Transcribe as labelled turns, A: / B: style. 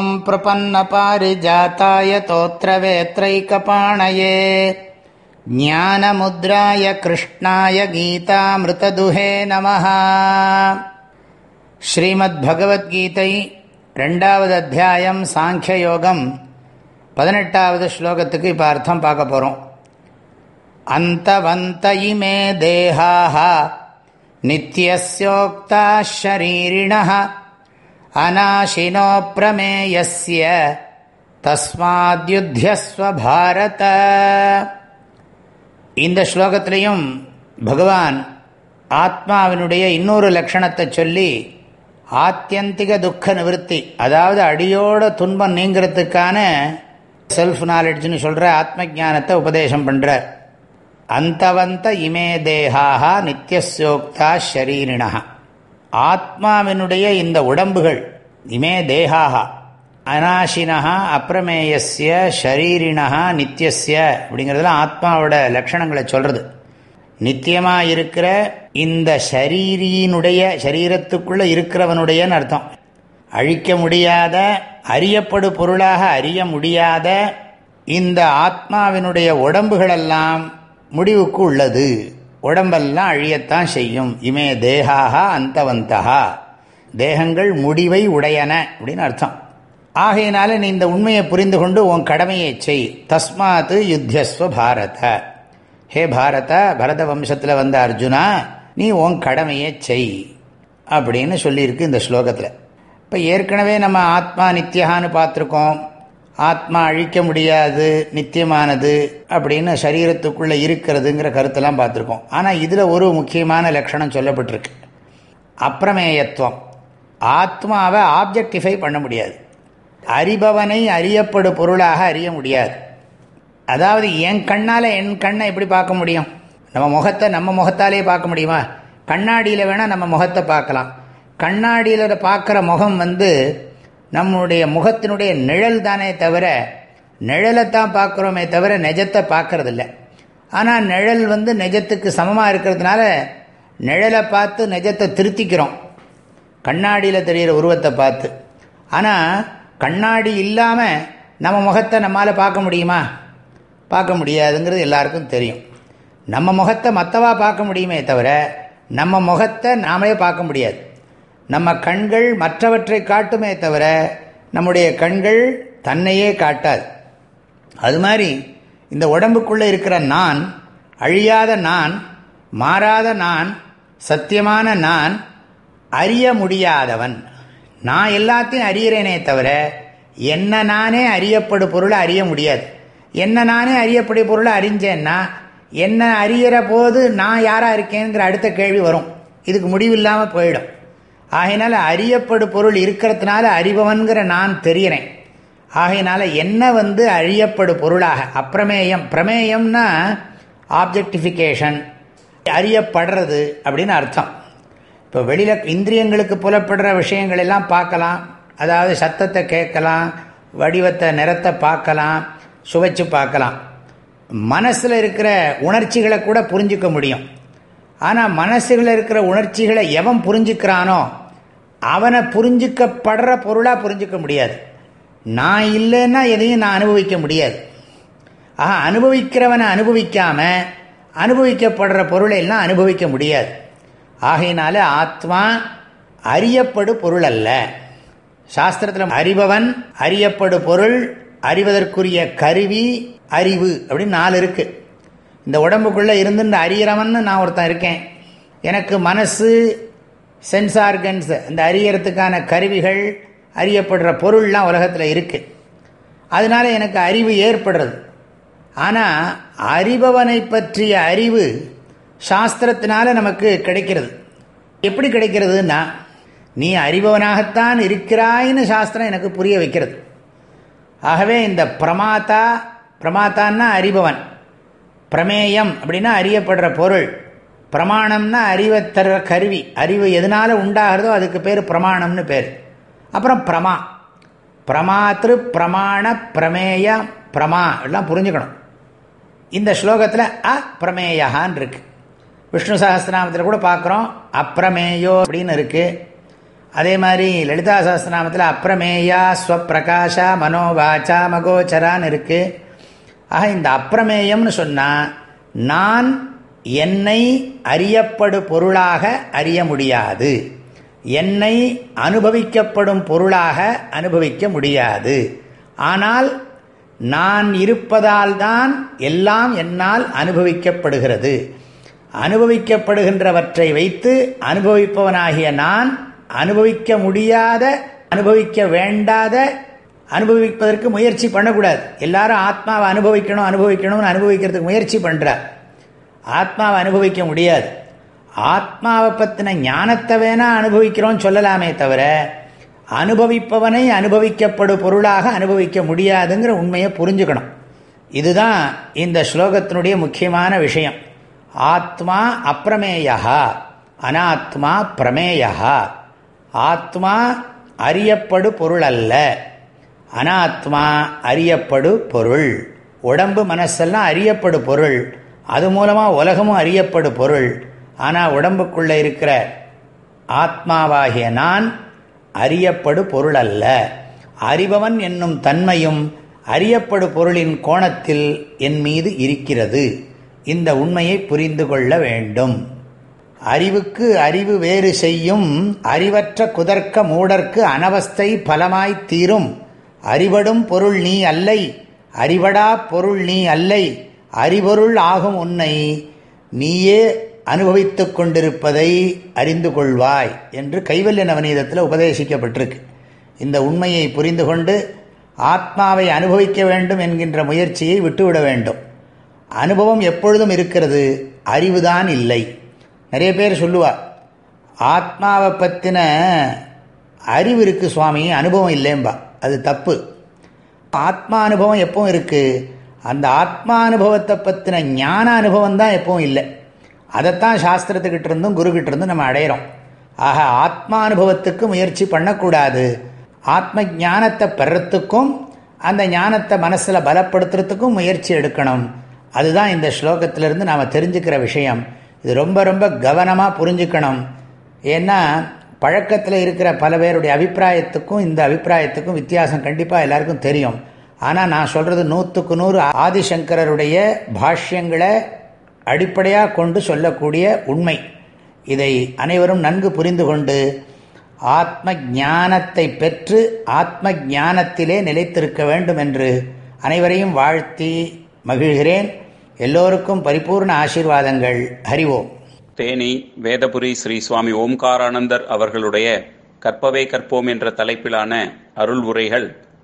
A: ॐ प्रपन्नपारिजाताय तोत्रवेत्रैकपाणये ज्ञानमुद्राय कृष्णाय गीतामृतदुहे नमः ஸ்ரீமத்பகவத்கீதை ரெண்டாவது அத்தியாயம் சாங்கியயோகம் பதினெட்டாவது ஸ்லோகத்துக்கு இப்போ அர்த்தம் பார்க்க போகிறோம் அந்தவந்த இமே தேகாக நித்யஸ்யோக்தா ஷரீரிணः அநாசினோ பிரமேயஸ்ய தஸ்மாத்யுத்தியஸ்வ பாரத இந்த ஸ்லோகத்திலையும் பகவான் ஆத்மாவினுடைய இன்னொரு லட்சணத்தை சொல்லி ஆத்தியந்திக துக்க நிவர்த்தி அதாவது அடியோட துன்பம் நீங்கிறதுக்கான செல்ஃப் நாலெட்ஜ்னு சொல்கிற ஆத்ம ஜானத்தை உபதேசம் பண்ணுறார் அந்தவந்த இமே தேகாக நித்தியசோக்தா ஷரீரிணா ஆத்மாவினுடைய இந்த உடம்புகள் இமே தேகாகா அநாசினா அப்பிரமேயஸ்ய ஷரீரிணா நித்தியஸ்ய அப்படிங்கிறதுலாம் ஆத்மாவோட லட்சணங்களை சொல்கிறது நித்தியமாக இருக்கிற இந்த ஷரீரியினுடைய சரீரத்துக்குள்ளே இருக்கிறவனுடையன்னு அர்த்தம். அழிக்க முடியாத அறியப்படு பொருளாக அறிய முடியாத இந்த ஆத்மாவினுடைய உடம்புகளெல்லாம் முடிவுக்கு உள்ளது. உடம்பெல்லாம் அழியத்தான் செய்யும். இமே தேகாகா அந்தவந்தகா தேகங்கள் முடிவை உடையன அப்படின்னு அர்த்தம். ஆகையினால நீ இந்த உண்மையை புரிந்து கொண்டு உன் கடமையை செய். தஸ்மாத் யுத்தியஸ்வ பாரத. ஹே பாரத பரத வம்சத்தில் வந்த அர்ஜுனா நீ உன் கடமையை செய். அப்படின்னு சொல்லியிருக்கு இந்த ஸ்லோகத்தில். இப்போ ஏற்கனவே நம்ம ஆத்மா நித்தியகான்னு பார்த்துருக்கோம். ஆத்மா அழிக்க முடியாது நித்தியமானது அப்படின்னு சரீரத்துக்குள்ளே இருக்கிறதுங்கிற கருத்தெல்லாம் பார்த்துருக்கோம். ஆனால் இதில் ஒரு முக்கியமான லட்சணம் சொல்லப்பட்டிருக்கு. அப்பிரமேயத்துவம். ஆத்மாவை ஆப்ஜெக்டிஃபை பண்ண முடியாது. அறிபவனை அறியப்படு பொருளாக அறிய முடியாது. அதாவது என் கண்ணால் என் கண்ணை எப்படி பார்க்க முடியும்? நம்ம முகத்தை நம்ம முகத்தாலே பார்க்க முடியுமா? கண்ணாடியில் வேணால் நம்ம முகத்தை பார்க்கலாம். கண்ணாடியில் பார்க்குற முகம் வந்து நம்முடைய முகத்தினுடைய நிழல் தானே தவிர நிழலைத்தான் பார்க்குறோமே தவிர நெஜத்தை பார்க்கறதில்ல. ஆனால் நிழல் வந்து நெஜத்துக்கு சமமாக இருக்கிறதுனால நிழலை பார்த்து நெஜத்தை திருத்திக்கிறோம். கண்ணாடியில் தெரிகிற உருவத்தை பார்த்து. ஆனால் கண்ணாடி இல்லாமல் நம்ம முகத்தை நம்மளால் பார்க்க முடியுமா? பார்க்க முடியாதுங்கிறது எல்லாருக்கும் தெரியும். நம்ம முகத்தை மற்றவா பார்க்க முடியுமே தவிர நம்ம முகத்தை நாமளே பார்க்க முடியாது. நம்ம கண்கள் மற்றவற்றை காட்டுமே தவிர நம்முடைய கண்கள் தன்னையே காட்டாது. அது மாதிரி இந்த உடம்புக்குள்ளே இருக்கிற நான் அழியாத நான் மாறாத நான் சத்தியமான நான் அறிய முடியாதவன். நான் எல்லாத்தையும் அறிகிறேனே தவிர என்ன நானே அறியப்படு பொருளை அறிய முடியாது. என்ன நானே அறியப்படும் பொருளை அறிஞ்சேன்னா என்ன அறிகிற போது நான் யாராக இருக்கேங்கிற அடுத்த கேள்வி வரும். இதுக்கு முடிவில்லாமல் போயிடும். ஆகையினால அறியப்படு பொருள் இருக்கிறதுனால அறிபவன்கிற நான் தெரிகிறேன் ஆகையினால என்ன வந்து அழியப்படு பொருளாக? அப்பிரமேயம். பிரமேயம்னா ஆப்ஜெக்டிஃபிகேஷன் அறியப்படுறது அப்படின்னு அர்த்தம். இப்போ வெளியில் இந்திரியங்களுக்கு புலப்படுற விஷயங்கள் எல்லாம் பார்க்கலாம். அதாவது சத்தத்தை கேட்கலாம் வடிவத்தை நிறத்தை பார்க்கலாம் சுவைச்சு பார்க்கலாம். மனசில் இருக்கிற உணர்ச்சிகளை கூட புரிஞ்சிக்க முடியும். ஆனால் மனசில் இருக்கிற உணர்ச்சிகளை எவன் புரிஞ்சுக்கிறானோ அவனை புரிஞ்சிக்கப்படுற பொருளாக புரிஞ்சிக்க முடியாது. நான் இல்லைன்னா எதையும் நான் அனுபவிக்க முடியாது. ஆஹா அனுபவிக்கிறவனை அனுபவிக்காம அனுபவிக்கப்படுற பொருளை எல்லாம் அனுபவிக்க முடியாது. ஆகையினால ஆத்மா அறியப்படு பொருள் அல்ல சாஸ்திரத்தில் அறிபவன் அறியப்படு பொருள் அறிவதற்குரிய கருவி அறிவு அப்படின்னு நாலு இருக்கு. இந்த உடம்புக்குள்ளே இருந்து இந்த அறிகிறவன் நான் ஒருத்தன் இருக்கேன். எனக்கு மனசு சென்ஸ் ஆர்கன்ஸ் இந்த அறியறதுக்கான கருவிகள் அறியப்படுற பொருள்லாம் உலகத்தில் இருக்குது அதனால எனக்கு அறிவு ஏற்படுறது. ஆனால் அறிபவனை பற்றிய அறிவு சாஸ்திரத்தினால நமக்கு கிடைக்கிறது. எப்படி கிடைக்கிறதுன்னா நீ அறிபவனாகத்தான் இருக்கிறாயின்னு சாஸ்திரம் எனக்கு புரிய வைக்கிறது. ஆகவே இந்த பிரமாத்தா பிரமாத்தான்னா அறிபவன். பிரமேயம் அப்படின்னா அறியப்படுற பொருள். பிரமாணம்னா அறிவை தர்ற கருவி. அறிவு எதனால் உண்டாகிறதோ அதுக்கு பேர் பிரமாணம்னு பேர். அப்புறம் பிரமா. பிரமாத்திரு பிரமாண பிரமேய பிரமா. எல்லாம் புரிஞ்சுக்கணும். இந்த ஸ்லோகத்தில் அ இருக்கு. விஷ்ணு சஹஸ்திரநாமத்தில் கூட பார்க்குறோம் அப்பிரமேயோ அப்படின்னு இருக்குது அதே மாதிரி லலிதா சஹஸ்ரநாமத்தில் அப்பிரமேயா ஸ்வப்பிரகாஷா மனோவாச்சா மகோச்சரான்னு இருக்குது ஆக இந்த அப்பிரமேயம்னு சொன்னால் நான் என்னை அறியப்படு பொருளாக அறிய முடியாது. என்னை அனுபவிக்கப்படும் பொருளாக அனுபவிக்க முடியாது. ஆனால் நான் இருப்பதால் தான் எல்லாம் என்னால் அனுபவிக்கப்படுகிறது. அனுபவிக்கப்படுகின்றவற்றை வைத்து அனுபவிப்பவனாகிய நான் அனுபவிக்க முடியாத அனுபவிக்க வேண்டாத அனுபவிப்பதற்கு முயற்சி பண்ணக்கூடாது. எல்லாரும் ஆத்மாவை அனுபவிக்கணும் அனுபவிக்கணும்னு அனுபவிக்கிறதுக்கு முயற்சி பண்ணுறார் ஆத்மாவை அனுபவிக்க முடியாது. ஆத்மாவை பற்றின ஞானத்தை வேணா அனுபவிக்கிறோம் சொல்லலாமே தவிர அனுபவிப்பவனை அனுபவிக்கப்படும் பொருளாக அனுபவிக்க முடியாதுங்கிற உண்மையை புரிஞ்சுக்கணும். இதுதான் இந்த ஸ்லோகத்தினுடைய முக்கியமான விஷயம். ஆத்மா அப்பிரமேயா அனாத்மா பிரமேயா ஆத்மா அறியப்படு பொருள் அல்ல அனாத்மா அறியப்படு பொருள். உடம்பு மனசெல்லாம் அறியப்படு பொருள். அது மூலமாக உலகமும் அறியப்படு பொருள். ஆனால் உடம்புக்குள்ளே இருக்கிற ஆத்மாவாகிய நான் அறியப்படு பொருள் அல்ல. அறிபவன் என்னும் தன்மையும் அறியப்படு பொருளின் கோணத்தில் என் மீது இருக்கிறது. இந்த உண்மையை புரிந்து கொள்ள வேண்டும். அறிவுக்கு அறிவு வேறு செய்யும் அறிவற்ற குதர்க்க மூடர்க்கு அனவஸ்தை பலமாய்த் தீரும். அறிவடும் பொருள் நீ அல்லை அறிவடா பொருள் நீ அல்லை. அறிபொருள் ஆகும் உன்னை நீயே அனுபவித்து கொண்டிருப்பதை அறிந்து கொள்வாய் என்று கைவல்ய நவநீதத்தில் உபதேசிக்கப்பட்டிருக்கு. இந்த உண்மையை புரிந்து கொண்டு ஆத்மாவை அனுபவிக்க வேண்டும் என்கின்ற முயற்சியை விட்டுவிட வேண்டும். அனுபவம் எப்பொழுதும் இருக்கிறது அறிவுதான் இல்லை. நிறைய பேர் சொல்லுவார் ஆத்மாவை பற்றின அறிவு இருக்குது சுவாமி அனுபவம் இல்லைம்பா அது தப்பு. ஆத்மா அனுபவம் எப்பவும் இருக்குது அந்த ஆத்மா அனுபவத்தை பற்றின ஞான அனுபவம் தான் எப்பவும் இல்லை. அதைத்தான் சாஸ்திரத்துக்கிட்ட இருந்தும் குருக்கிட்ட இருந்தும் நம்ம அடையிறோம். ஆக ஆத்மா அனுபவத்துக்கு முயற்சி பண்ணக்கூடாது. ஆத்ம ஞானத்தை பெறத்துக்கும் அந்த ஞானத்தை மனசில் பலப்படுத்துறதுக்கும் முயற்சி எடுக்கணும். அதுதான் இந்த ஸ்லோகத்திலிருந்து நாம் தெரிஞ்சுக்கிற விஷயம். இது ரொம்ப ரொம்ப கவனமாக புரிஞ்சுக்கணும். ஏன்னா பழக்கத்தில் இருக்கிற பல பேருடைய அபிப்பிராயத்துக்கும் இந்த அபிப்பிராயத்துக்கும் வித்தியாசம் கண்டிப்பாக எல்லாருக்கும் தெரியும். ஆனால் நான் சொல்கிறது நூற்றுக்கு நூறு ஆதிசங்கரருடைய பாஷ்யங்களை அடிப்படையாக கொண்டு சொல்லக்கூடிய உண்மை. இதை அனைவரும் நன்கு புரிந்து கொண்டு ஆத்ம ஞானத்தை பெற்று ஆத்ம ஞானத்திலே நிலைத்திருக்க வேண்டும் என்று அனைவரையும் வாழ்த்தி மகிழ்கிறேன். எல்லோருக்கும் பரிபூர்ண ஆசீர்வாதங்கள். ஹரிவோம்
B: தேனி வேதபுரி ஸ்ரீ சுவாமி ஓம்காரானந்தர் அவர்களுடைய கற்பவே கற்போம் என்ற தலைப்பிலான அருள் உரைகள்